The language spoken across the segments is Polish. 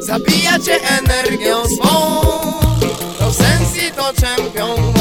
Zabija cię energią swą. Love sensi to czempion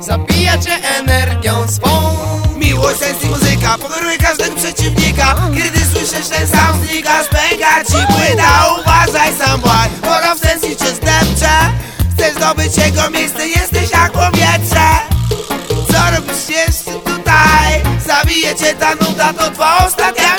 Zabija cię energią swą. Miłość, sens i muzyka pokonuje każdego przeciwnika. Kiedy słyszysz ten sam znikasz, pęka ci płyta. Uważaj sam boy, pora w sens i cię zdepcze Chcesz zdobyć jego miejsce, jesteś jak powietrze. Co robisz jeszcze tutaj? Zabije cię ta nuda, to twoja ostatnia